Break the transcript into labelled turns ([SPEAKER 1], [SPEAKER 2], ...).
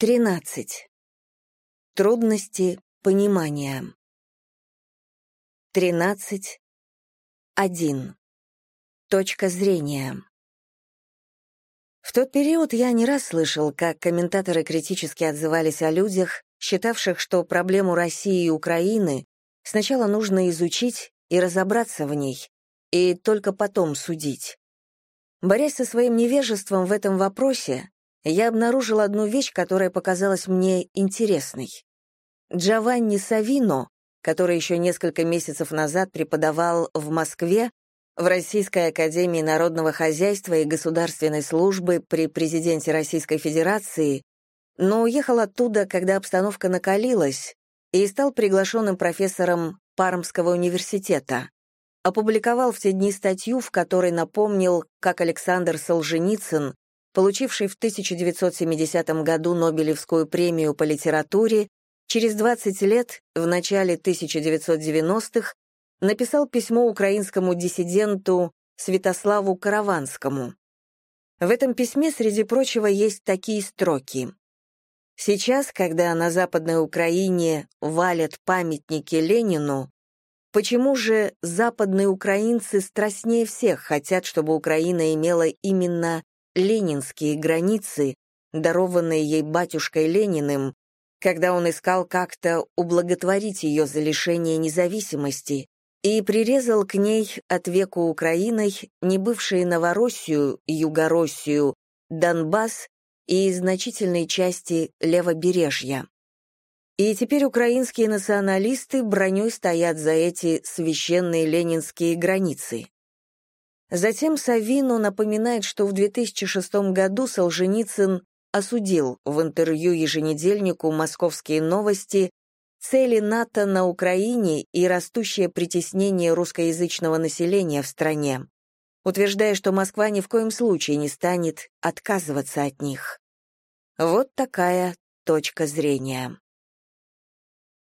[SPEAKER 1] 13. Трудности понимания. 13. 1. Точка зрения. В тот период я не раз слышал, как комментаторы критически отзывались о людях, считавших, что проблему России и Украины сначала нужно изучить и разобраться в ней, и только потом судить. Борясь со своим невежеством в этом вопросе, я обнаружил одну вещь, которая показалась мне интересной. Джованни Савино, который еще несколько месяцев назад преподавал в Москве в Российской академии народного хозяйства и государственной службы при президенте Российской Федерации, но уехал оттуда, когда обстановка накалилась, и стал приглашенным профессором Пармского университета. Опубликовал в те дни статью, в которой напомнил, как Александр Солженицын получивший в 1970 году Нобелевскую премию по литературе, через 20 лет, в начале 1990-х, написал письмо украинскому диссиденту Святославу Караванскому. В этом письме, среди прочего, есть такие строки. Сейчас, когда на Западной Украине валят памятники Ленину, почему же западные украинцы страстнее всех хотят, чтобы Украина имела именно ленинские границы, дарованные ей батюшкой Лениным, когда он искал как-то ублаготворить ее за лишение независимости и прирезал к ней от веку Украиной не бывшие Новороссию, Югороссию, Донбасс и значительной части левобережья. И теперь украинские националисты броней стоят за эти священные ленинские границы. Затем Савино напоминает, что в 2006 году Солженицын осудил в интервью еженедельнику «Московские новости» цели НАТО на Украине и растущее притеснение русскоязычного населения в стране, утверждая, что Москва ни в коем случае не станет отказываться от них. Вот такая точка зрения.